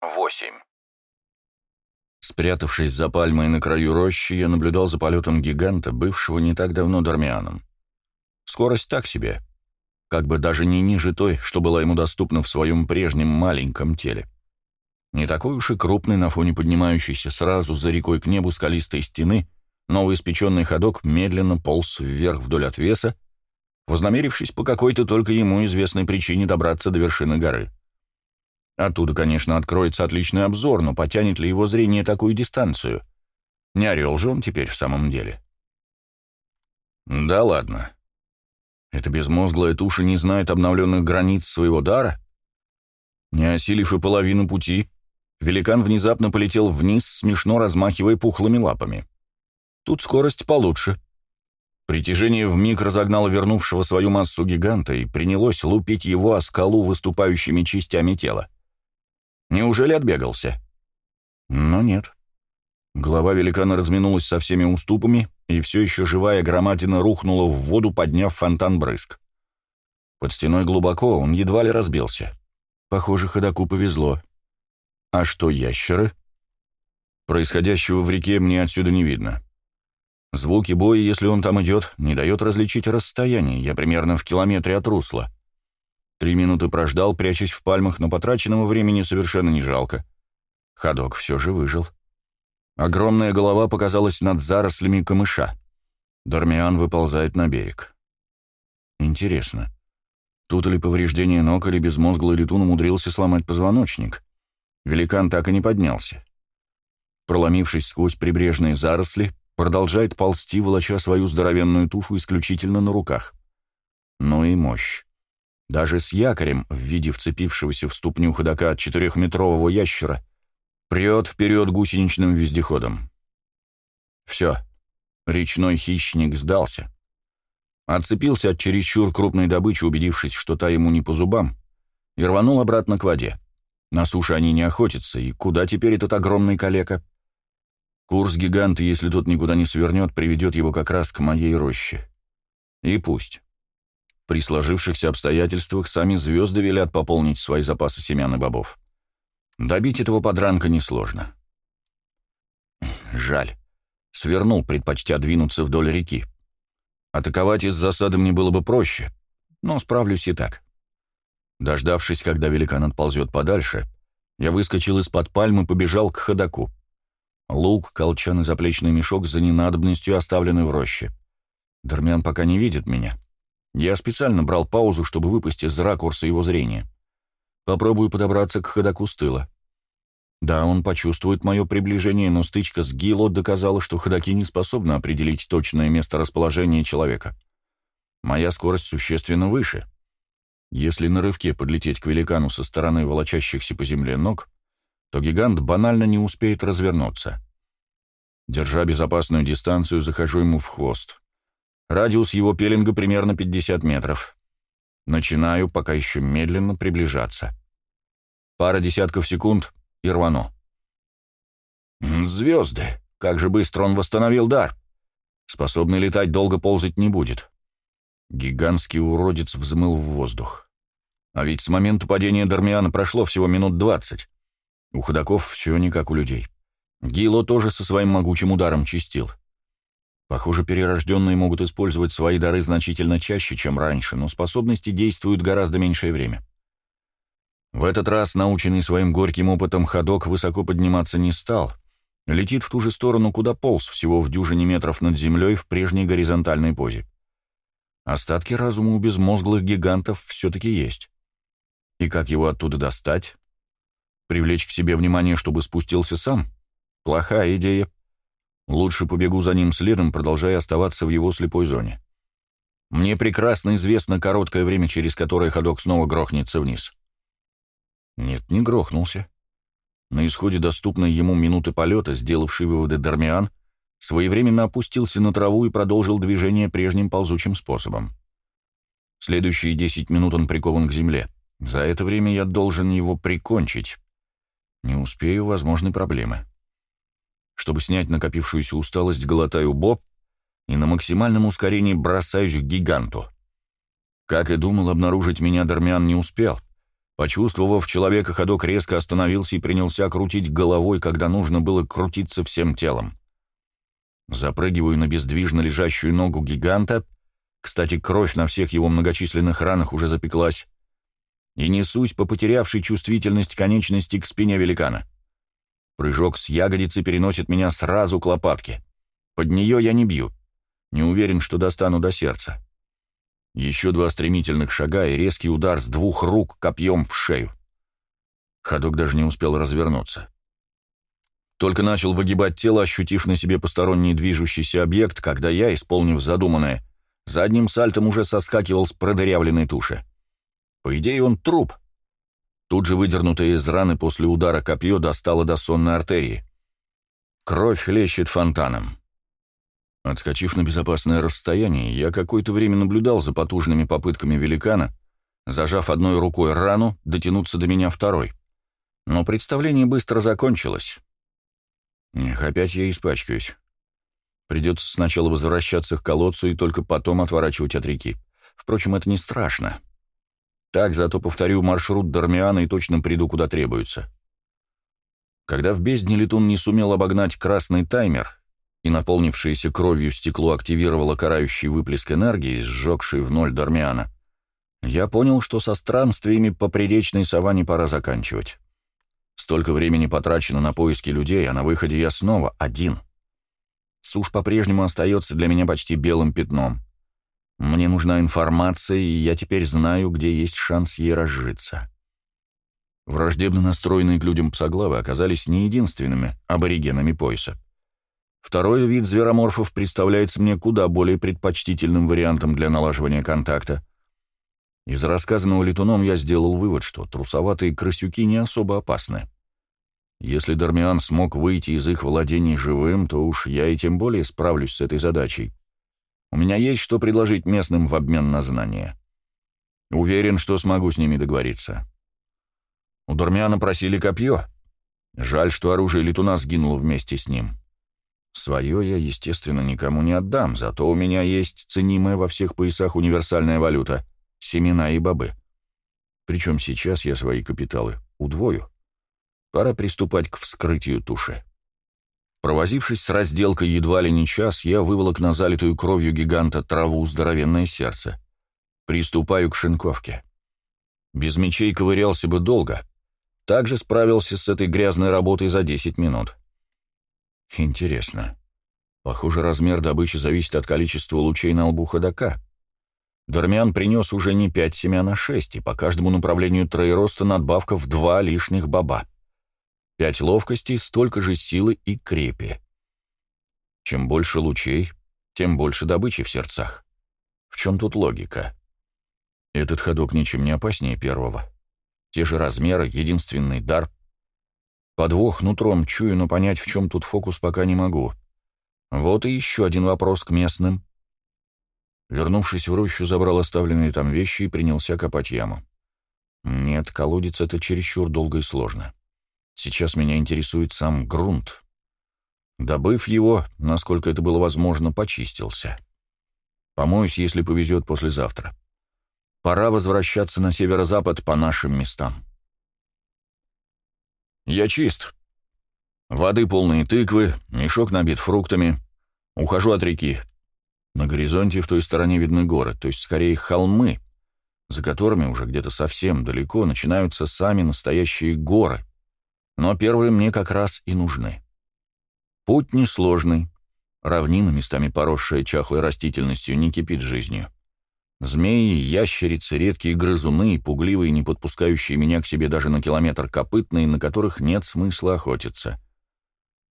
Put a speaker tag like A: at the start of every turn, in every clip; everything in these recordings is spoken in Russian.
A: 8. Спрятавшись за пальмой на краю рощи, я наблюдал за полетом гиганта, бывшего не так давно Дармианом. Скорость так себе, как бы даже не ниже той, что была ему доступна в своем прежнем маленьком теле. Не такой уж и крупный на фоне поднимающейся сразу за рекой к небу скалистой стены, новоиспеченный ходок медленно полз вверх вдоль отвеса, вознамерившись по какой-то только ему известной причине добраться до вершины горы. Оттуда, конечно, откроется отличный обзор, но потянет ли его зрение такую дистанцию? Не орел же он теперь в самом деле. Да ладно. Эта безмозглая туша не знает обновленных границ своего дара? Не осилив и половину пути, великан внезапно полетел вниз, смешно размахивая пухлыми лапами. Тут скорость получше. Притяжение вмиг разогнало вернувшего свою массу гиганта и принялось лупить его о скалу выступающими частями тела. Неужели отбегался? Но нет. Голова великана разминулась со всеми уступами, и все еще живая громадина рухнула в воду, подняв фонтан брызг. Под стеной глубоко, он едва ли разбился. Похоже, ходаку повезло. А что ящеры? Происходящего в реке мне отсюда не видно. Звуки боя, если он там идет, не дает различить расстояние, я примерно в километре от русла. Три минуты прождал, прячась в пальмах, но потраченного времени совершенно не жалко. Ходок все же выжил. Огромная голова показалась над зарослями камыша. Дармиан выползает на берег. Интересно, тут ли повреждение ног, или безмозглый летун умудрился сломать позвоночник? Великан так и не поднялся. Проломившись сквозь прибрежные заросли, продолжает ползти, волоча свою здоровенную тушу исключительно на руках. Ну и мощь. Даже с якорем в виде вцепившегося в ступню ходока от четырехметрового ящера прет вперед гусеничным вездеходом. Все, речной хищник сдался. Отцепился от чересчур крупной добычи, убедившись, что та ему не по зубам, и рванул обратно к воде. На суше они не охотятся, и куда теперь этот огромный калека? Курс гиганта, если тот никуда не свернет, приведет его как раз к моей роще. И пусть. При сложившихся обстоятельствах сами звезды велят пополнить свои запасы семян и бобов. Добить этого подранка несложно. Жаль. Свернул, предпочтя двинуться вдоль реки. Атаковать из засады мне было бы проще, но справлюсь и так. Дождавшись, когда великан отползет подальше, я выскочил из-под пальмы и побежал к ходаку. Лук, колчан и заплечный мешок за ненадобностью оставлены в роще. Дармян пока не видит меня. Я специально брал паузу, чтобы выпасть из ракурса его зрения. Попробую подобраться к ходаку с тыла. Да, он почувствует мое приближение, но стычка с Гило доказала, что ходаки не способны определить точное место расположения человека. Моя скорость существенно выше. Если на рывке подлететь к великану со стороны волочащихся по земле ног, то гигант банально не успеет развернуться. Держа безопасную дистанцию, захожу ему в хвост. Радиус его пеленга примерно 50 метров. Начинаю пока еще медленно приближаться. Пара десятков секунд и рвану. Звезды! Как же быстро он восстановил дар! Способный летать долго ползать не будет. Гигантский уродец взмыл в воздух. А ведь с момента падения Дармиана прошло всего минут двадцать. У ходаков все не как у людей. Гило тоже со своим могучим ударом чистил. Похоже, перерожденные могут использовать свои дары значительно чаще, чем раньше, но способности действуют гораздо меньшее время. В этот раз, наученный своим горьким опытом, ходок высоко подниматься не стал. Летит в ту же сторону, куда полз, всего в дюжине метров над землей в прежней горизонтальной позе. Остатки разума у безмозглых гигантов все-таки есть. И как его оттуда достать? Привлечь к себе внимание, чтобы спустился сам? Плохая идея. Лучше побегу за ним следом, продолжая оставаться в его слепой зоне. Мне прекрасно известно короткое время, через которое ходок снова грохнется вниз. Нет, не грохнулся. На исходе доступной ему минуты полета, сделавший выводы Дармиан, своевременно опустился на траву и продолжил движение прежним ползучим способом. Следующие десять минут он прикован к земле. За это время я должен его прикончить. Не успею, возможны проблемы. Чтобы снять накопившуюся усталость, глотаю боб и на максимальном ускорении бросаюсь к гиганту. Как и думал, обнаружить меня Дармиан не успел. Почувствовав человека, ходок резко остановился и принялся крутить головой, когда нужно было крутиться всем телом. Запрыгиваю на бездвижно лежащую ногу гиганта, кстати, кровь на всех его многочисленных ранах уже запеклась, и несусь по потерявшей чувствительность конечности к спине великана. Прыжок с ягодицы переносит меня сразу к лопатке. Под нее я не бью. Не уверен, что достану до сердца. Еще два стремительных шага и резкий удар с двух рук копьем в шею. Ходок даже не успел развернуться. Только начал выгибать тело, ощутив на себе посторонний движущийся объект, когда я, исполнив задуманное, задним сальтом уже соскакивал с продырявленной туши. По идее, он труп. Тут же выдернутое из раны после удара копье достало до сонной артерии. Кровь хлещет фонтаном. Отскочив на безопасное расстояние, я какое-то время наблюдал за потужными попытками великана, зажав одной рукой рану, дотянуться до меня второй. Но представление быстро закончилось. Эх, опять я испачкаюсь. Придется сначала возвращаться к колодцу и только потом отворачивать от реки. Впрочем, это не страшно. Так, зато повторю маршрут Дармиана и точно приду, куда требуется. Когда в бездне летун не сумел обогнать красный таймер, и наполнившееся кровью стекло активировало карающий выплеск энергии, сжегший в ноль Дармиана, я понял, что со странствиями по приречной саванне пора заканчивать. Столько времени потрачено на поиски людей, а на выходе я снова один. Сушь по-прежнему остается для меня почти белым пятном. Мне нужна информация, и я теперь знаю, где есть шанс ей разжиться. Враждебно настроенные к людям псоглавы оказались не единственными аборигенами пояса. Второй вид звероморфов представляется мне куда более предпочтительным вариантом для налаживания контакта. Из рассказанного летуном я сделал вывод, что трусоватые крысюки не особо опасны. Если Дармиан смог выйти из их владений живым, то уж я и тем более справлюсь с этой задачей. У меня есть что предложить местным в обмен на знания. Уверен, что смогу с ними договориться. У Дармиана просили копье. Жаль, что оружие летуна сгинуло вместе с ним. Свое я, естественно, никому не отдам, зато у меня есть ценимая во всех поясах универсальная валюта — семена и бобы. Причем сейчас я свои капиталы удвою. Пора приступать к вскрытию туши. Провозившись с разделкой едва ли не час, я выволок на залитую кровью гиганта траву здоровенное сердце. Приступаю к шинковке. Без мечей ковырялся бы долго. Также справился с этой грязной работой за 10 минут. Интересно. Похоже, размер добычи зависит от количества лучей на лбу ходока. Дармян принес уже не пять семян, а шесть, и по каждому направлению троероста надбавка в два лишних баба. Пять ловкости, столько же силы и крепи. Чем больше лучей, тем больше добычи в сердцах. В чем тут логика? Этот ходок ничем не опаснее первого. Те же размеры, единственный дар, Подвох нутром чую, но понять, в чем тут фокус, пока не могу. Вот и еще один вопрос к местным. Вернувшись в рощу, забрал оставленные там вещи и принялся копать яму. Нет, колодец — это чересчур долго и сложно. Сейчас меня интересует сам грунт. Добыв его, насколько это было возможно, почистился. Помоюсь, если повезет, послезавтра. Пора возвращаться на северо-запад по нашим местам. «Я чист. Воды полные тыквы, мешок набит фруктами. Ухожу от реки. На горизонте в той стороне видны горы, то есть скорее холмы, за которыми уже где-то совсем далеко начинаются сами настоящие горы. Но первые мне как раз и нужны. Путь несложный. Равнина, местами поросшая чахлой растительностью, не кипит жизнью. Змеи, ящерицы, редкие грызуны, пугливые, не подпускающие меня к себе даже на километр копытные, на которых нет смысла охотиться.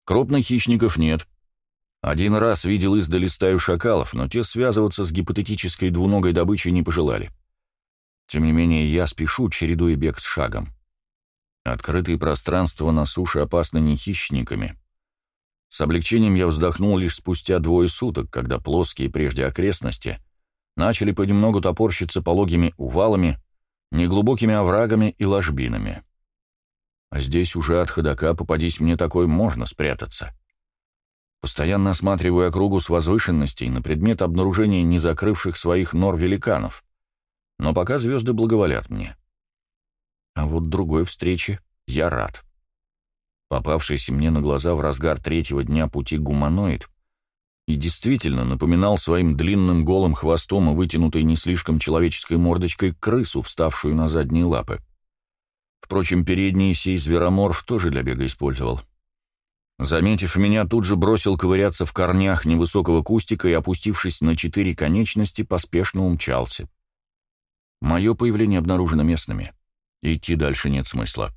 A: Крупных хищников нет. Один раз видел издали стаю шакалов, но те связываться с гипотетической двуногой добычей не пожелали. Тем не менее, я спешу, чередуя бег с шагом. Открытые пространства на суше опасны не хищниками. С облегчением я вздохнул лишь спустя двое суток, когда плоские прежде окрестности — начали понемногу топорщиться пологими увалами, неглубокими оврагами и ложбинами. А здесь уже от ходока, попадись мне такой, можно спрятаться. Постоянно осматриваю округу с возвышенностей на предмет обнаружения незакрывших своих нор великанов. Но пока звезды благоволят мне. А вот другой встрече я рад. Попавшийся мне на глаза в разгар третьего дня пути гуманоид и действительно напоминал своим длинным голым хвостом и вытянутой не слишком человеческой мордочкой крысу, вставшую на задние лапы. Впрочем, передний сей звероморф тоже для бега использовал. Заметив меня, тут же бросил ковыряться в корнях невысокого кустика и, опустившись на четыре конечности, поспешно умчался. Мое появление обнаружено местными. Идти дальше нет смысла.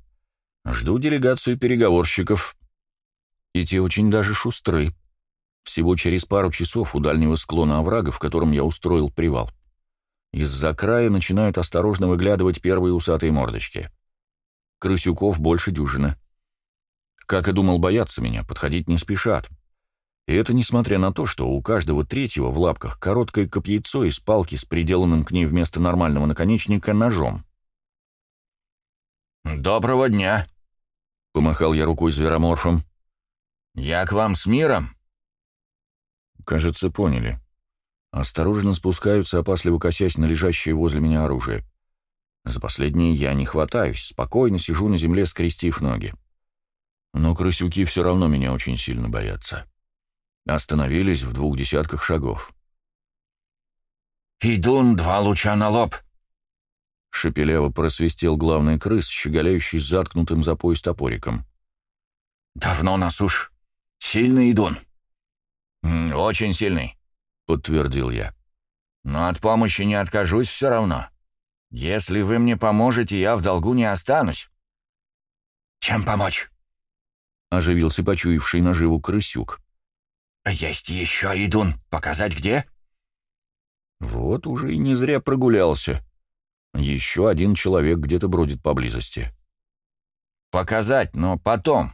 A: Жду делегацию переговорщиков. И те очень даже шустры. Всего через пару часов у дальнего склона оврага, в котором я устроил привал, из-за края начинают осторожно выглядывать первые усатые мордочки. Крысюков больше дюжины. Как и думал, бояться меня, подходить не спешат. И это несмотря на то, что у каждого третьего в лапках короткое копьецо из палки с приделанным к ней вместо нормального наконечника ножом.
B: «Доброго дня!» — помахал я рукой звероморфом. «Я к вам с миром!»
A: Кажется, поняли. Осторожно спускаются, опасливо косясь на лежащее возле меня оружие. За последнее я не хватаюсь, спокойно сижу на земле, скрестив ноги. Но крысюки все равно меня очень сильно боятся. Остановились в двух десятках шагов.
B: «Идун, два луча на лоб!»
A: Шепеляво просвистел главный крыс, щеголяющий заткнутым за пояс топориком.
B: «Давно нас уж. Сильный идун». «Очень сильный», — подтвердил я. «Но от помощи не откажусь все равно. Если вы мне поможете, я в долгу не останусь». «Чем помочь?»
A: — оживился почуявший наживу крысюк.
B: «Есть еще идун. Показать где?»
A: Вот уже и не зря прогулялся. Еще один человек где-то бродит поблизости.
B: «Показать, но потом».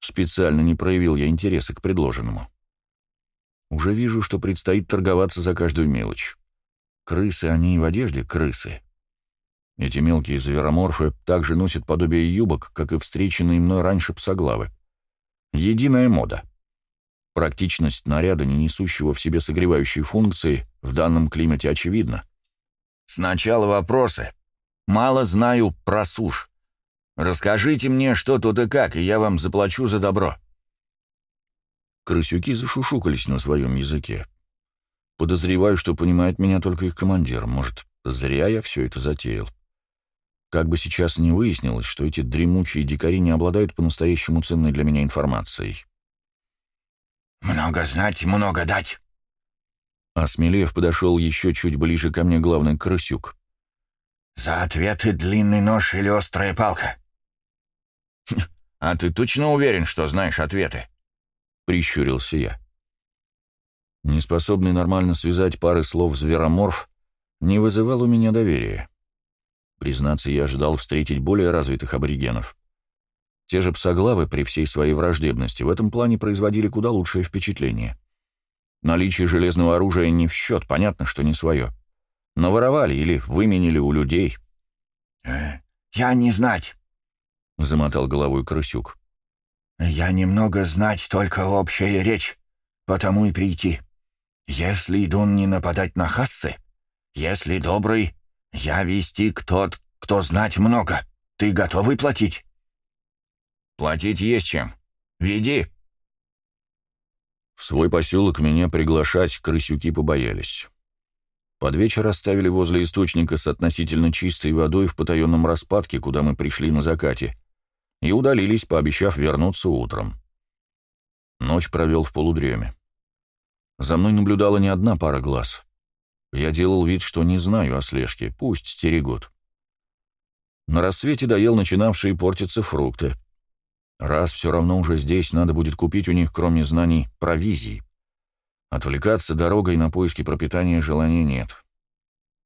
A: Специально не проявил я интереса к предложенному. Уже вижу, что предстоит торговаться за каждую мелочь. Крысы, они и в одежде крысы. Эти мелкие звероморфы также носят подобие юбок, как и встреченные мной раньше псоглавы. Единая мода. Практичность наряда, не несущего в себе согревающей функции, в данном климате очевидна.
B: «Сначала вопросы. Мало знаю про сушь. Расскажите мне, что тут и как, и я вам заплачу за добро».
A: Крысюки зашушукались на своем языке. Подозреваю, что понимает меня только их командир. Может, зря я все это затеял. Как бы сейчас не выяснилось, что эти дремучие дикари не обладают по-настоящему ценной для меня информацией.
B: «Много знать, много дать!»
A: Осмелев подошел еще чуть ближе ко мне главный крысюк.
B: «За ответы длинный нож или острая палка?»
A: «А ты точно уверен, что знаешь ответы?» — прищурился я. Неспособный нормально связать пары слов звероморф не вызывал у меня доверия. Признаться, я ожидал встретить более развитых аборигенов. Те же псоглавы при всей своей враждебности в этом плане производили куда лучшее впечатление. Наличие железного оружия не в счет, понятно, что не свое. Но воровали или выменили у людей.
B: «Э, «Я не знать», — замотал головой крысюк. «Я немного знать, только общая речь, потому и прийти. Если идун не нападать на хассы, если добрый, «Я вести тот, кто знать много. Ты готовый платить?»
A: «Платить есть чем. Веди!» В свой поселок меня приглашать крысюки побоялись. Под вечер оставили возле источника с относительно чистой водой в потаенном распадке, куда мы пришли на закате, и удалились, пообещав вернуться утром. Ночь провел в полудреме. За мной наблюдала не одна пара глаз. Я делал вид, что не знаю о слежке, пусть стерегут. На рассвете доел начинавшие портиться фрукты. Раз все равно уже здесь, надо будет купить у них, кроме знаний, провизии. Отвлекаться дорогой на поиски пропитания желания нет.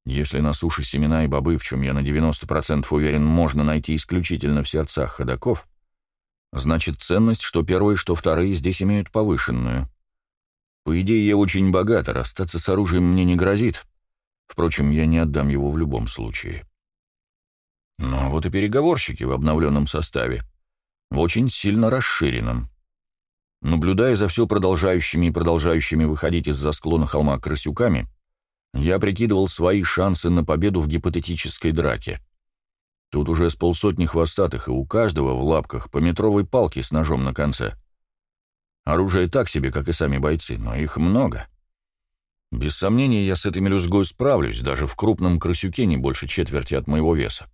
A: Если на суше семена и бобы, в чем я на 90% уверен, можно найти исключительно в сердцах ходаков, значит ценность, что первые, что вторые, здесь имеют повышенную. По идее, я очень богат, а расстаться с оружием мне не грозит. Впрочем, я не отдам его в любом случае. Но вот и переговорщики в обновленном составе. В очень сильно расширенном. Наблюдая за все продолжающими и продолжающими выходить из-за склона холма крысюками, я прикидывал свои шансы на победу в гипотетической драке. Тут уже с полсотни хвостатых, и у каждого в лапках по метровой палке с ножом на конце. Оружие так себе, как и сами бойцы, но их много. Без сомнения, я с этой мелюзгой справлюсь, даже в крупном крысюке не больше четверти от моего веса.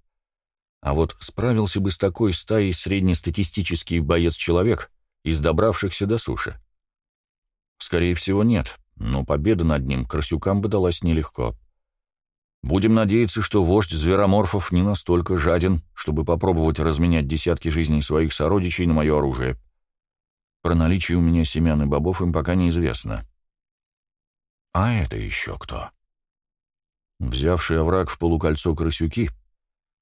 A: А вот справился бы с такой стаей среднестатистический боец-человек из добравшихся до суши. Скорее всего, нет, но победа над ним крысюкам бы далась нелегко. Будем надеяться, что вождь звероморфов не настолько жаден, чтобы попробовать разменять десятки жизней своих сородичей на мое оружие. Про наличие у меня семян и бобов им пока неизвестно. А это еще кто? Взявший овраг в полукольцо крысюки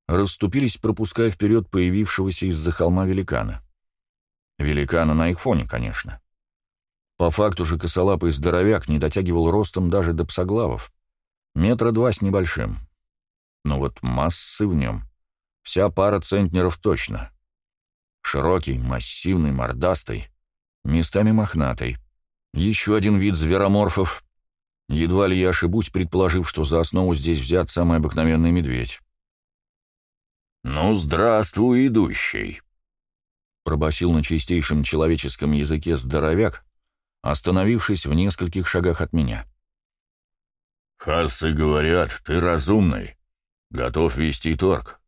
A: расступились, пропуская вперед появившегося из-за холма великана. Великана на их фоне, конечно. По факту же косолапый здоровяк не дотягивал ростом даже до псоглавов. Метра два с небольшим. Но вот массы в нем. Вся пара центнеров точно. Широкий, массивный, мордастый, местами мохнатый. Еще один вид звероморфов. Едва ли я ошибусь, предположив, что за основу здесь взят самый обыкновенный медведь.
B: «Ну, здравствуй, идущий!»
A: Пробасил на чистейшем человеческом языке здоровяк, остановившись в нескольких шагах от меня.
B: «Хассы говорят, ты разумный, готов вести торг».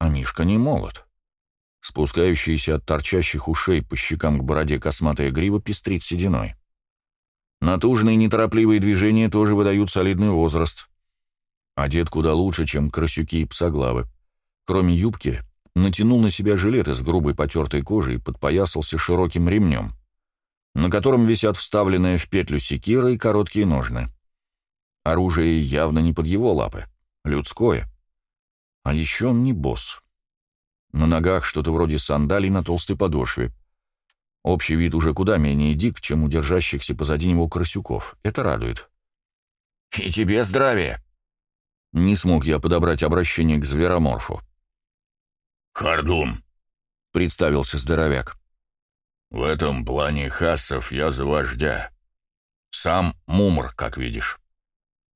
A: А Мишка не молод. Спускающаяся от торчащих ушей по щекам к бороде косматая грива пестрит сединой. Натужные неторопливые движения тоже выдают солидный возраст. Одет куда лучше, чем красюки и псоглавы. Кроме юбки, натянул на себя жилет из грубой потертой кожи и подпоясался широким ремнем, на котором висят вставленные в петлю секира и короткие ножны. Оружие явно не под его лапы, людское. А еще он не босс. На ногах что-то вроде сандалий на толстой подошве. Общий вид уже куда менее дик, чем у держащихся позади него крысюков. Это радует.
B: «И тебе здравия!»
A: Не смог я подобрать обращение к звероморфу.
B: «Хардун», —
A: представился здоровяк.
B: «В этом плане хассов я за вождя. Сам мумр, как видишь.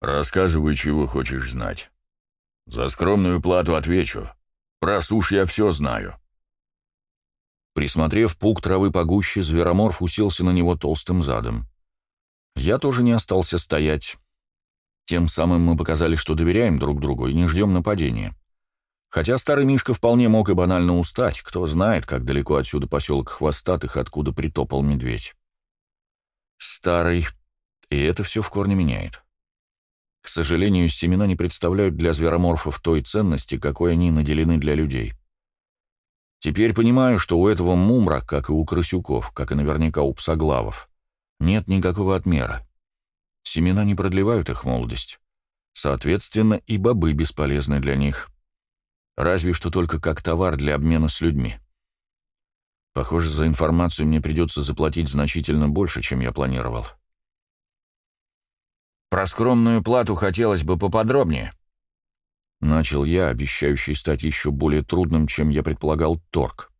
B: Рассказывай, чего хочешь знать. За скромную плату отвечу. Про сушь я все знаю».
A: Присмотрев пук травы погуще, звероморф уселся на него толстым задом. Я тоже не остался стоять. Тем самым мы показали, что доверяем друг другу и не ждем нападения. Хотя старый Мишка вполне мог и банально устать, кто знает, как далеко отсюда поселок Хвостатых, откуда притопал медведь. Старый, и это все в корне меняет. К сожалению, семена не представляют для звероморфов той ценности, какой они наделены для людей. Теперь понимаю, что у этого мумра, как и у крысюков, как и наверняка у псоглавов, нет никакого отмера. Семена не продлевают их молодость. Соответственно, и бобы бесполезны для них. Разве что только как товар для обмена с людьми. Похоже, за информацию мне придется заплатить значительно больше, чем я планировал.
B: Про скромную плату хотелось бы поподробнее.
A: Начал я, обещающий стать еще более трудным, чем я предполагал, торг.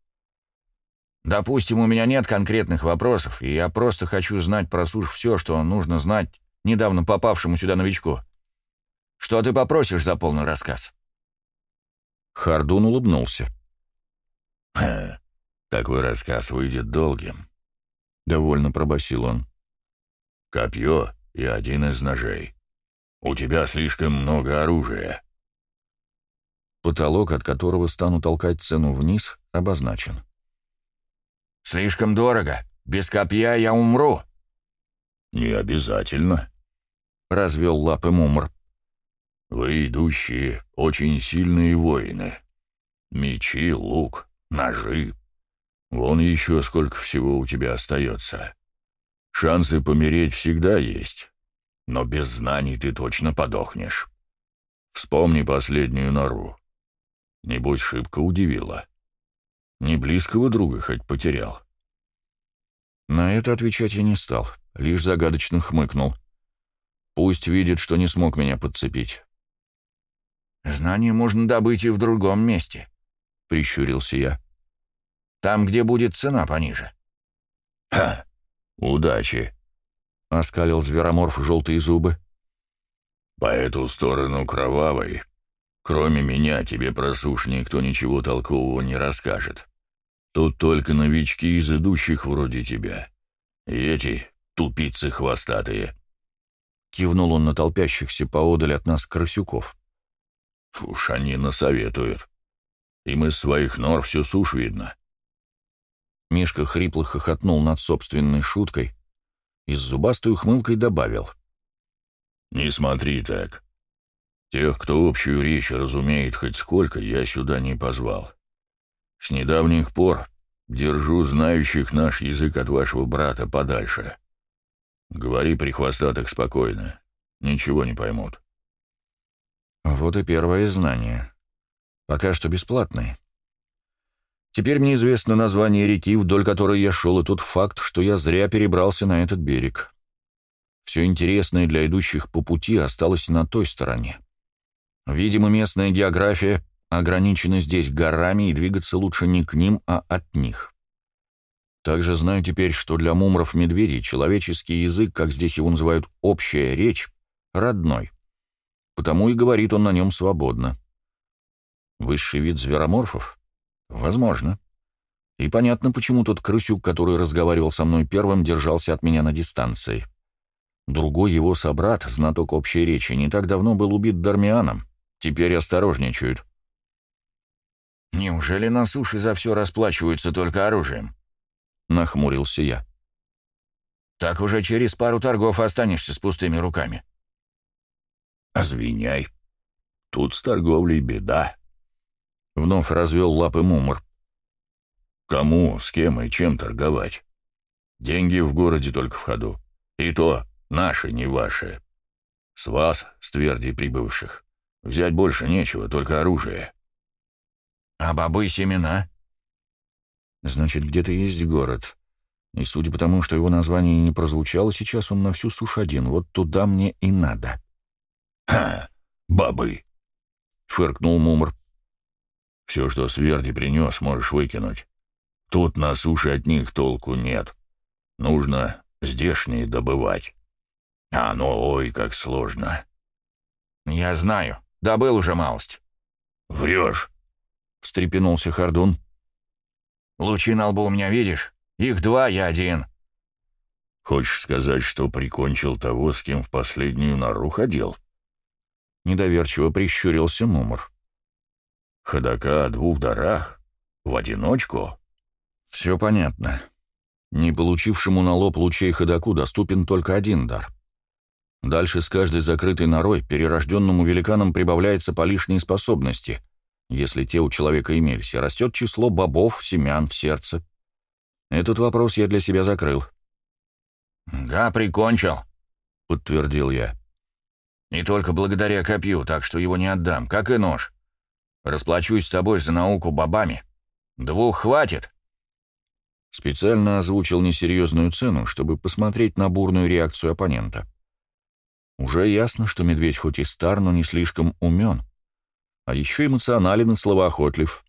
B: Допустим, у меня нет конкретных вопросов, и я просто хочу знать про сушь все, что нужно знать недавно попавшему сюда новичку. Что ты попросишь за полный рассказ?
A: Хардун улыбнулся.
B: «Ха, такой рассказ выйдет долгим», —
A: довольно пробасил он.
B: «Копье и один из ножей. У тебя слишком много оружия».
A: Потолок, от которого стану толкать цену вниз, обозначен.
B: «Слишком дорого. Без копья я умру». «Не обязательно», — развел лапы Мумр. «Вы, идущие, очень сильные воины. Мечи, лук, ножи. Вон еще сколько всего у тебя остается. Шансы помереть всегда есть, но без знаний ты точно подохнешь. Вспомни последнюю нору. Небось, шибко удивила. Не близкого друга хоть потерял».
A: На это отвечать я не стал лишь загадочно хмыкнул. Пусть видит, что не смог меня подцепить.
B: «Знания можно добыть и в другом месте», — прищурился я. «Там, где будет цена пониже». «Ха! Удачи!» — оскалил звероморф желтые зубы. «По эту сторону кровавой
A: Кроме меня тебе про сушь никто ничего толкового не расскажет. Тут только новички из идущих вроде тебя. И эти тупицы хвостатые. Кивнул он на толпящихся поодаль от нас крысюков. Уж они насоветуют. Им из своих нор всю сушь видно. Мишка хрипло хохотнул над собственной шуткой и с зубастой ухмылкой добавил. «Не смотри так. Тех, кто общую речь разумеет хоть сколько, я сюда не позвал. С недавних пор держу знающих наш язык от вашего брата подальше. Говори при хвостатых спокойно, ничего не поймут». Вот и первое знание. Пока что бесплатное. Теперь мне известно название реки, вдоль которой я шел, и тот факт, что я зря перебрался на этот берег. Все интересное для идущих по пути осталось на той стороне. Видимо, местная география ограничена здесь горами, и двигаться лучше не к ним, а от них. Также знаю теперь, что для мумров-медведей человеческий язык, как здесь его называют общая речь, родной. Потому и говорит он на нем свободно. Высший вид звероморфов? Возможно. И понятно, почему тот крысюк, который разговаривал со мной первым, держался от меня на дистанции. Другой его собрат, знаток общей речи, не так давно был убит Дармианом. Теперь осторожничают.
B: «Неужели на суше за все расплачиваются только оружием?» — нахмурился я. «Так уже через пару торгов останешься с пустыми руками».
A: «Озвиняй. Тут с торговлей беда», Вновь развел лапы Мумор. Кому, с кем и чем торговать? Деньги в городе только в ходу. И то наши, не ваши. С вас, с твердей прибывших. Взять больше нечего, только оружие.
B: А бобы и семена?
A: Значит, где-то есть город. И судя по тому, что его название не прозвучало, сейчас он на всю сушь один. Вот туда мне и надо.
C: «Ха! Бобы!» — фыркнул Мумр. Все, что Сверди принес, можешь выкинуть. Тут на суше от них толку нет. Нужно здешние добывать. А ну, ой, как сложно.
B: Я знаю. Добыл уже малость.
C: Врешь, —
B: встрепенулся Хардун. Лучи на лбу у меня видишь? Их два, я один.
C: Хочешь сказать, что прикончил того, с кем в последнюю нору ходил?
A: Недоверчиво прищурился Мумор.
C: Ходока о двух дарах? В одиночку?
A: Все понятно. Не получившему на лоб лучей ходаку доступен только один дар. Дальше с каждой закрытой норой перерожденному великанам прибавляется по лишней способности, если те у человека имелись, растет число бобов, семян в сердце. Этот вопрос я для себя закрыл.
B: «Да, прикончил», —
A: подтвердил я.
B: «И только благодаря копью, так что его не отдам, как и нож. Расплачусь с тобой за науку бабами. Двух хватит?»
A: Специально озвучил несерьезную цену, чтобы посмотреть на бурную реакцию оппонента. Уже ясно, что медведь хоть и стар, но не слишком умен. А еще эмоционален и словоохотлив.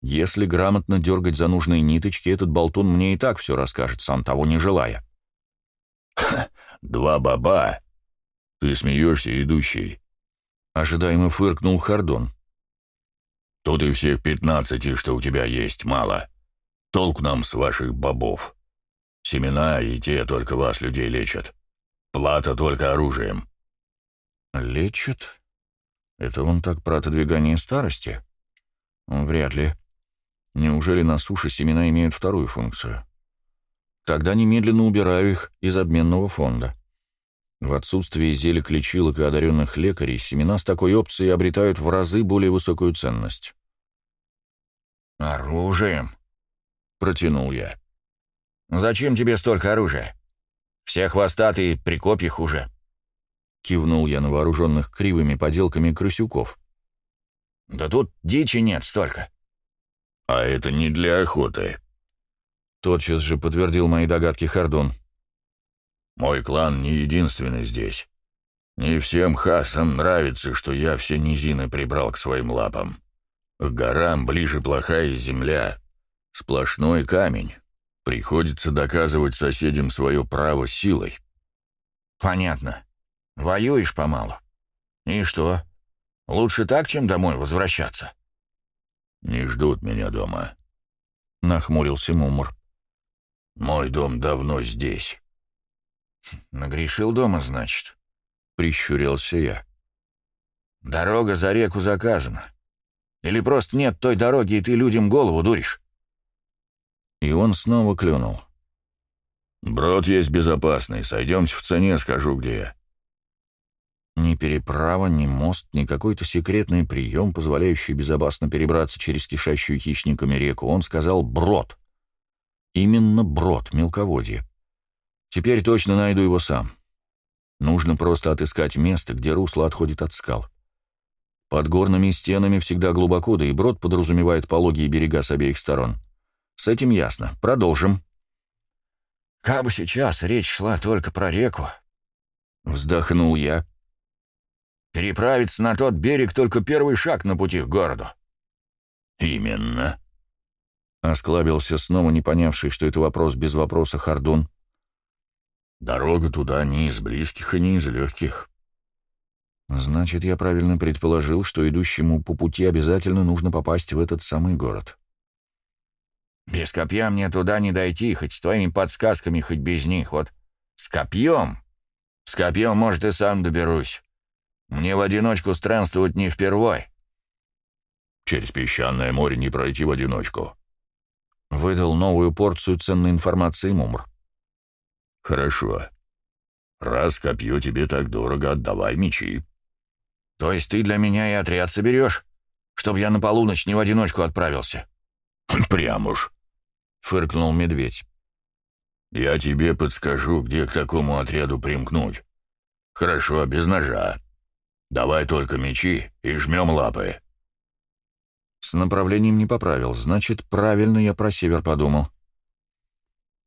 A: Если грамотно дергать за нужные ниточки, этот болтун мне и так все расскажет, сам того не желая.
C: «Ха, два баба! Ты смеешься, идущий?»
A: Ожидаемо фыркнул Хардон.
C: Тут и всех пятнадцати, что у тебя есть, мало. Толк нам с ваших бобов. Семена и те только вас, людей, лечат. Плата только оружием».
A: «Лечат? Это он так про отодвигание старости?» «Вряд ли. Неужели на суше семена имеют вторую функцию?» «Тогда немедленно убираю их из обменного фонда». В отсутствие зелек лечилок и одаренных лекарей семена с такой опцией обретают в разы более высокую ценность.
B: «Оружием?» — протянул я. «Зачем тебе столько оружия? Все хвостатые при копьях уже».
A: Кивнул я на вооруженных кривыми поделками крысюков.
B: «Да тут дичи нет столько».
C: «А это не для охоты», —
A: тотчас же подтвердил мои догадки Хардон.
C: Мой клан не единственный здесь. Не всем хасам нравится, что я все низины прибрал к своим лапам. К горам ближе плохая земля, сплошной камень. Приходится доказывать соседям свое право силой.
B: Понятно. Воюешь помалу. И что? Лучше так, чем домой возвращаться».
C: «Не ждут меня дома», —
A: нахмурился Мумур.
C: «Мой дом давно здесь».
B: «Нагрешил дома, значит?»
A: — прищурился я.
B: «Дорога за реку заказана. Или просто нет той дороги, и ты людям голову дуришь?»
A: И он снова клюнул.
C: «Брод есть безопасный. Сойдемся в цене, скажу, где я».
A: Ни переправа, ни мост, ни какой-то секретный прием, позволяющий безопасно перебраться через кишащую хищниками реку. Он сказал «брод». Именно брод, мелководье. Теперь точно найду его сам. Нужно просто отыскать место, где русло отходит от скал. Под горными стенами всегда глубоко, да и брод подразумевает пологие берега с обеих сторон. С этим ясно. Продолжим.
B: «Как бы сейчас речь шла только про реку», —
A: вздохнул я.
B: «Переправиться на тот берег — только первый шаг на пути к городу».
C: «Именно», —
A: осклабился снова не понявший, что это вопрос без вопроса Хардун.
C: «Дорога туда не из близких и не из легких».
A: «Значит, я правильно предположил, что идущему по пути обязательно нужно попасть в этот самый город».
B: Без копья мне туда не дойти, хоть с твоими подсказками, хоть без них. Вот с копьем... С копьем, может, и сам доберусь. Мне в одиночку странствовать не впервой.
C: Через песчаное море не пройти в одиночку.
A: Выдал новую порцию ценной информации Мумр.
C: Хорошо. Раз копье тебе так дорого, отдавай мечи.
B: То есть ты для меня и отряд соберешь? Чтоб я на полуночь не в одиночку отправился?
C: «Прям уж», —
A: фыркнул медведь.
C: «Я тебе подскажу, где к такому отряду примкнуть. Хорошо, без ножа. Давай только мечи и жмем лапы».
A: С направлением не поправил, значит, правильно я про север подумал.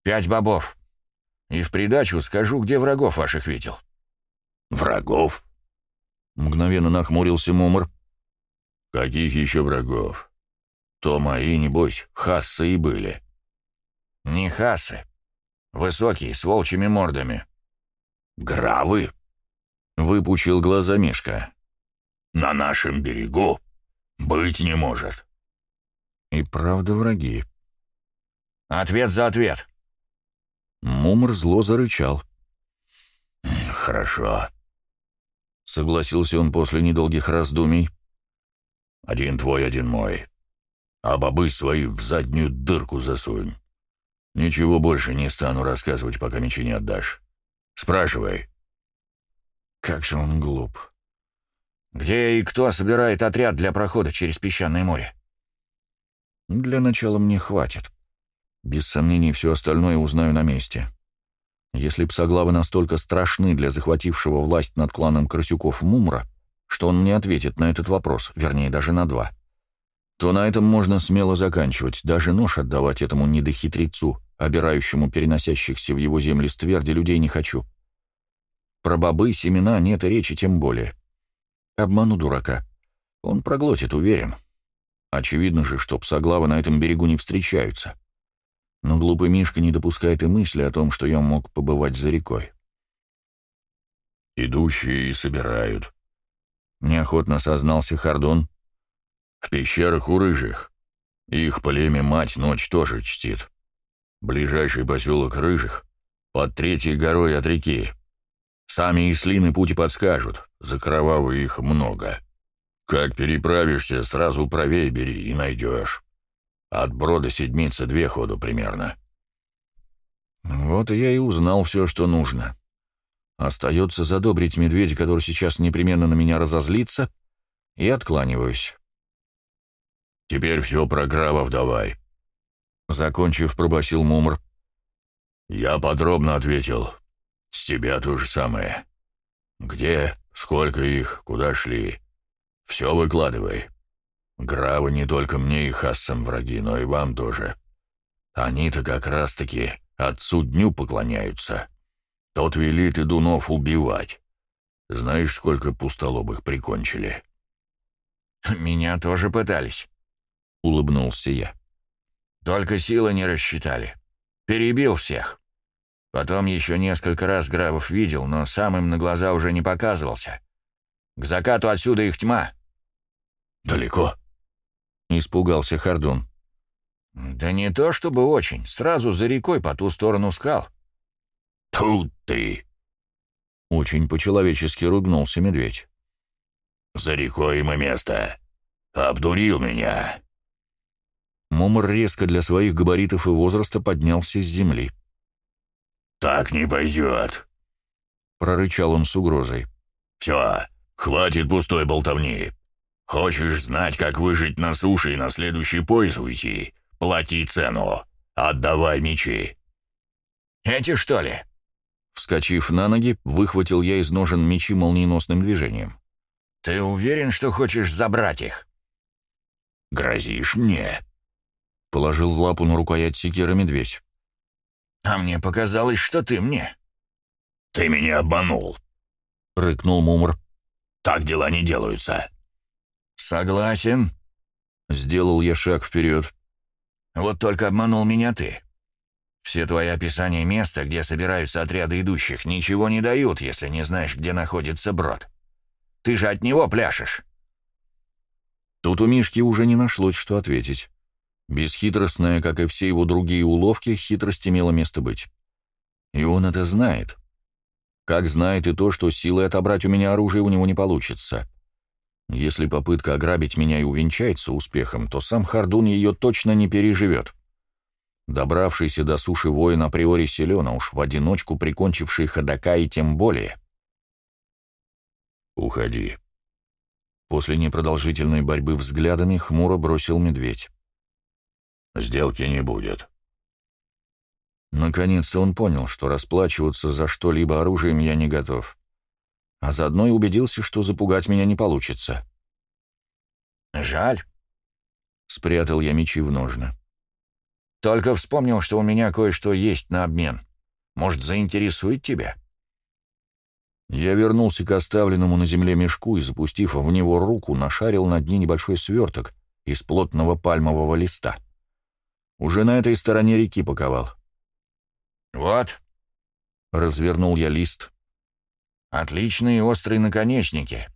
B: «Пять бобов. И в придачу скажу, где врагов ваших видел».
C: «Врагов?»
A: Мгновенно нахмурился Мумр.
C: «Каких еще врагов? То мои, небось, хассы и были.
B: Не хассы. Высокие, с волчьими мордами.
C: Гравы?
A: Выпучил глаза Мишка.
C: На нашем берегу быть не может.
A: И правда враги.
B: Ответ за ответ.
A: Мумр зло зарычал.
C: «Хорошо», —
A: согласился он после недолгих раздумий.
C: «Один твой, один мой а бобы свои в заднюю дырку засунь. Ничего больше не стану рассказывать, пока мечи не отдашь. Спрашивай».
A: Как же он глуп.
B: «Где и кто собирает отряд для прохода через песчаное море?»
A: «Для начала мне хватит. Без сомнений, все остальное узнаю на месте. Если псоглавы настолько страшны для захватившего власть над кланом Красюков Мумра, что он мне ответит на этот вопрос, вернее, даже на два, то на этом можно смело заканчивать, даже нож отдавать этому недохитрецу, обирающему переносящихся в его земли стверди людей не хочу. Про бобы, семена нет и речи тем более. Обману дурака. Он проглотит, уверен. Очевидно же, что псоглавы на этом берегу не встречаются. Но глупый Мишка не допускает и мысли о том, что я мог побывать за рекой.
C: «Идущие и собирают», —
A: неохотно сознался Хардон,
C: в пещерах у рыжих. Их племя мать ночь тоже чтит. Ближайший поселок рыжих под третьей горой от реки. Сами ислины пути подскажут, за кровавые их много. Как переправишься, сразу правее бери и найдешь. От брода седмица две ходу примерно.
A: Вот я и узнал все, что нужно. Остается задобрить медведя, который сейчас непременно на меня разозлится, и откланиваюсь.
C: Теперь все про Гравов давай».
A: Закончив, пробасил Мумр.
C: «Я подробно ответил. С тебя то же самое. Где, сколько их, куда шли. Все выкладывай. Гравы не только мне и Хассам враги, но и вам тоже. Они-то как раз-таки отцу дню поклоняются. Тот велит идунов убивать. Знаешь, сколько пустолобых прикончили?»
B: «Меня тоже пытались»,
A: улыбнулся я.
B: «Только силы не рассчитали. Перебил всех. Потом еще несколько раз Гравов видел, но сам им на глаза уже не показывался. К закату отсюда их тьма.
C: «Далеко?»
A: — испугался Хардун.
B: «Да не то чтобы очень. Сразу за рекой по ту сторону скал».
C: «Тут ты!»
A: Очень по-человечески ругнулся медведь.
C: «За рекой мы место. Обдурил меня».
A: Момор резко для своих габаритов и возраста поднялся с земли.
C: «Так не пойдет», —
A: прорычал он с угрозой.
C: «Все, хватит пустой болтовни. Хочешь знать, как выжить на суше и на следующий пояс уйти? Плати цену. Отдавай мечи».
B: «Эти, что ли?»
A: Вскочив на ноги, выхватил я из ножен мечи молниеносным движением.
B: «Ты уверен, что хочешь забрать их?»
C: «Грозишь мне?»
A: Положил лапу на рукоять секира медведь.
B: «А мне показалось, что ты мне».
C: «Ты меня обманул», —
A: рыкнул Мумр.
C: «Так дела не делаются».
B: «Согласен», —
A: сделал я шаг вперед.
B: «Вот только обманул меня ты. Все твои описания места, где собираются отряды идущих, ничего не дают, если не знаешь, где находится брод. Ты же от него пляшешь».
A: Тут у Мишки уже не нашлось, что ответить. Бесхитростная, как и все его другие уловки, хитрость имела место быть. И он это знает. Как знает и то, что силой отобрать у меня оружие у него не получится. Если попытка ограбить меня и увенчается успехом, то сам Хардун ее точно не переживет. Добравшийся до суши воин априори силен, а уж в одиночку прикончивший ходока и тем более.
C: «Уходи».
A: После непродолжительной борьбы взглядами хмуро бросил медведь.
C: Сделки не будет.
A: Наконец-то он понял, что расплачиваться за что-либо оружием я не готов. А заодно и убедился, что запугать меня не получится.
B: «Жаль», —
A: спрятал я мечи в ножны.
B: «Только вспомнил, что у меня кое-что есть на обмен. Может, заинтересует тебя?»
A: Я вернулся к оставленному на земле мешку и, запустив в него руку, нашарил на дне небольшой сверток из плотного пальмового листа. Уже на этой стороне реки паковал.
B: «Вот», — развернул я лист. «Отличные острые наконечники.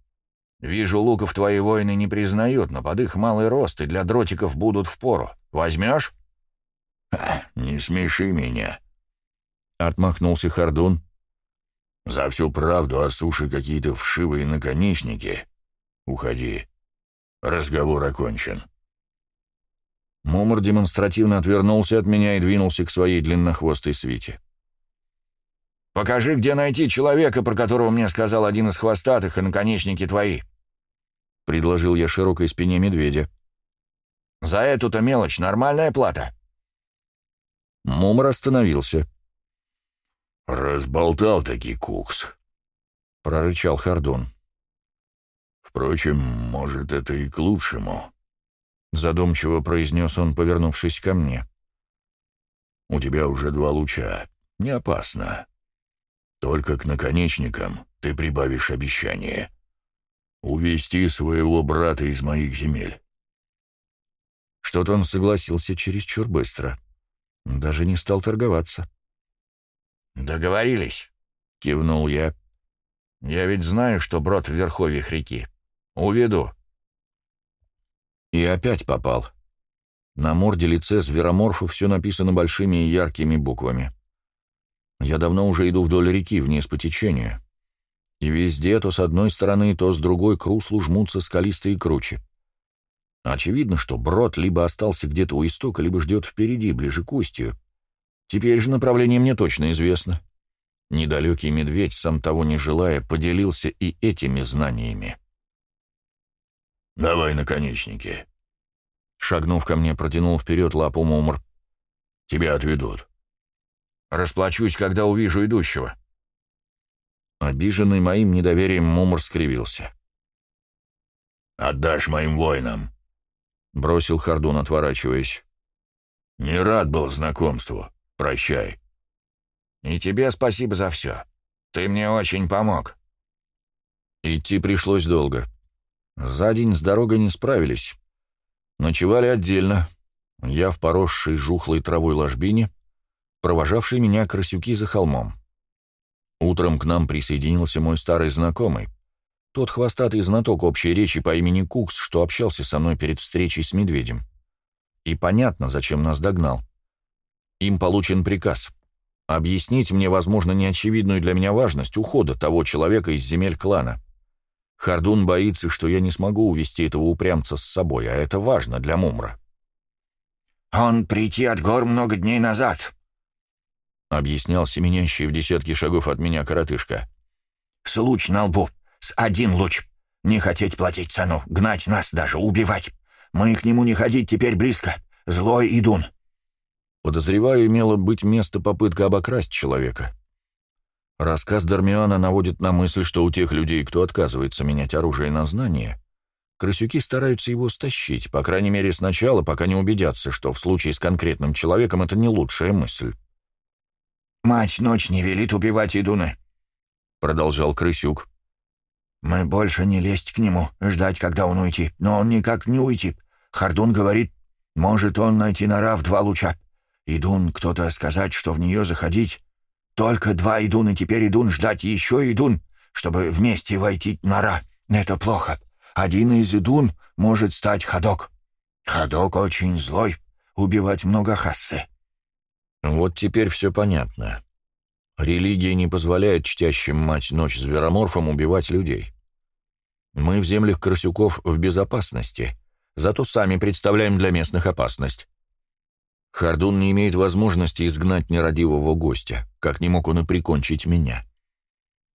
B: Вижу, луков твои воины не признают, но под их малый рост и для дротиков будут впору. Возьмешь?»
C: «Не смеши меня», —
A: отмахнулся Хардун.
C: «За всю правду о суше какие-то вшивые наконечники. Уходи. Разговор окончен».
A: Мумр демонстративно отвернулся от меня и двинулся к своей длиннохвостой свите.
B: «Покажи, где найти человека, про которого мне сказал один из хвостатых, и наконечники твои», — предложил я широкой спине медведя. «За эту-то мелочь нормальная плата?»
A: Мумр остановился.
C: «Разболтал-таки кукс», — прорычал Хардон. «Впрочем, может, это и к лучшему».
A: — задумчиво произнес он, повернувшись ко мне.
C: «У тебя уже два луча. Не опасно. Только к наконечникам ты прибавишь обещание. Увести своего брата из моих земель».
A: Что-то он согласился чересчур быстро. Даже не стал торговаться.
B: «Договорились», — кивнул я. «Я ведь знаю, что брод в верховьях реки. Уведу».
A: И опять попал. На морде лице звероморфа все написано большими и яркими буквами. Я давно уже иду вдоль реки, вниз по течению. И везде, то с одной стороны, то с другой, к руслу жмутся скалистые кручи. Очевидно, что брод либо остался где-то у истока, либо ждет впереди, ближе к устью. Теперь же направление мне точно известно. Недалекий медведь, сам того не желая, поделился и этими знаниями.
C: «Давай наконечники».
A: Шагнув ко мне, протянул вперед лапу Мумр.
C: «Тебя отведут».
B: «Расплачусь, когда увижу идущего».
A: Обиженный моим недоверием Мумр скривился.
C: «Отдашь моим воинам», —
A: бросил Хардун, отворачиваясь.
C: «Не рад был знакомству. Прощай».
B: «И тебе спасибо за все. Ты мне очень помог».
A: Идти пришлось долго. За день с дорогой не справились. Ночевали отдельно. Я в поросшей жухлой травой ложбине, провожавший меня крысюки за холмом. Утром к нам присоединился мой старый знакомый, Тот хвостатый знаток общей речи по имени Кукс, что общался со мной перед встречей с медведем. И понятно, зачем нас догнал. Им получен приказ. Объяснить мне, возможно, неочевидную для меня важность ухода того человека из земель клана. Хардун боится, что я не смогу увести этого упрямца с собой, а это важно для Мумра.
B: «Он прийти от гор много дней назад», —
A: объяснял семенящий в десятки шагов от меня коротышка.
B: «С луч на лбу, с один луч. Не хотеть платить цену, гнать нас даже, убивать. Мы к нему не ходить теперь близко. Злой идун».
A: Подозреваю, имело быть место попытка обокрасть человека. Рассказ Дармиана наводит на мысль, что у тех людей, кто отказывается менять оружие на знание, крысюки стараются его стащить, по крайней мере сначала, пока не убедятся, что в случае с конкретным человеком это не лучшая мысль.
B: «Мать ночь не велит убивать Идуны», — продолжал крысюк. «Мы больше не лезть к нему, ждать, когда он уйти, но он никак не уйти. Хардун говорит, может он найти нора в два луча. Идун кто-то сказать, что в нее заходить. Только два идуны, теперь идун ждать еще идун, чтобы вместе войти нора. Это плохо. Один из идун может стать ходок. Ходок очень злой, убивать много хассы.
A: Вот теперь все понятно. Религия не позволяет чтящим мать-ночь звероморфам убивать людей. Мы в землях крысюков в безопасности, зато сами представляем для местных опасность. Хардун не имеет возможности изгнать нерадивого гостя, как не мог он и прикончить меня.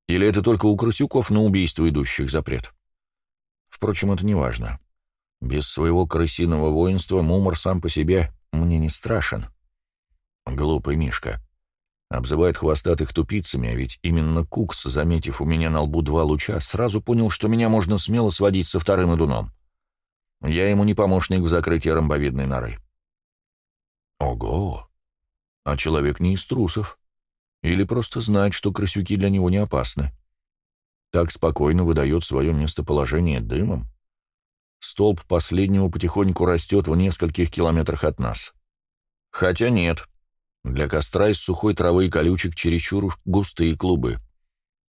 A: Или это только у крысюков на убийство идущих запрет? Впрочем, это не важно. Без своего крысиного воинства Мумор сам по себе мне не страшен. Глупый Мишка. Обзывает хвостатых тупицами, а ведь именно Кукс, заметив у меня на лбу два луча, сразу понял, что меня можно смело сводить со вторым идуном. Я ему не помощник в закрытии ромбовидной норы. Ого! А человек не из трусов. Или просто знает, что крысюки для него не опасны. Так спокойно выдает свое местоположение дымом. Столб последнего потихоньку растет в нескольких километрах от нас. Хотя нет, для костра из сухой травы и колючек чересчур густые клубы.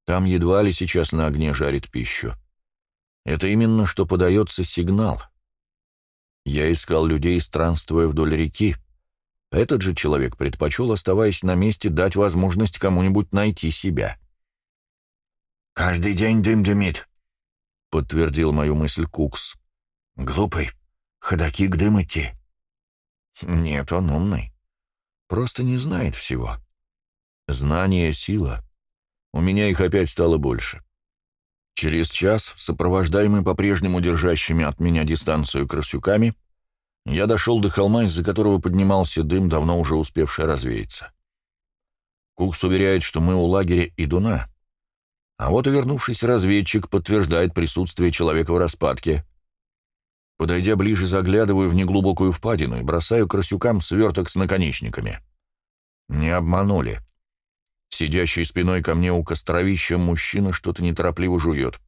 A: Там едва ли сейчас на огне жарит пищу. Это именно что подается сигнал. Я искал людей, странствуя вдоль реки. Этот же человек предпочел, оставаясь на месте, дать возможность кому-нибудь найти себя.
B: «Каждый день дым дымит», — подтвердил мою мысль Кукс. «Глупый. Ходаки к дым идти».
A: «Нет, он умный. Просто не знает всего. Знание — сила. У меня их опять стало больше. Через час, сопровождаемый по-прежнему держащими от меня дистанцию крысюками, я дошел до холма, из-за которого поднимался дым, давно уже успевший развеяться. Кукс уверяет, что мы у лагеря Идуна. А вот и вернувшийся разведчик подтверждает присутствие человека в распадке. Подойдя ближе, заглядываю в неглубокую впадину и бросаю крысюкам сверток с наконечниками. Не обманули. Сидящий спиной ко мне у костровища мужчина что-то неторопливо жует.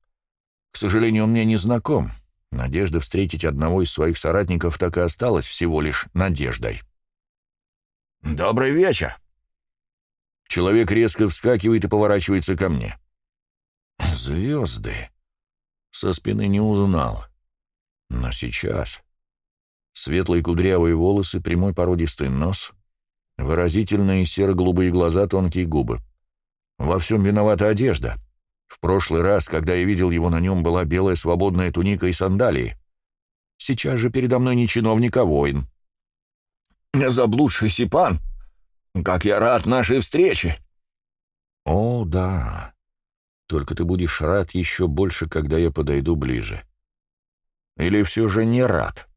A: К сожалению, он мне не знаком. Надежда встретить одного из своих соратников так и осталась всего лишь надеждой.
B: «Добрый вечер!»
A: Человек резко вскакивает и поворачивается ко мне. «Звезды!» Со спины не узнал. Но сейчас... Светлые кудрявые волосы, прямой породистый нос, выразительные серо-голубые глаза, тонкие губы. Во всем виновата одежда. В прошлый раз, когда я видел его, на нем была белая свободная туника и сандалии. Сейчас же передо мной не чиновник, а воин.
B: «Заблудший Сипан! Как я рад нашей встрече!»
A: «О, да. Только ты будешь рад еще больше, когда я подойду ближе». Или все же не рад?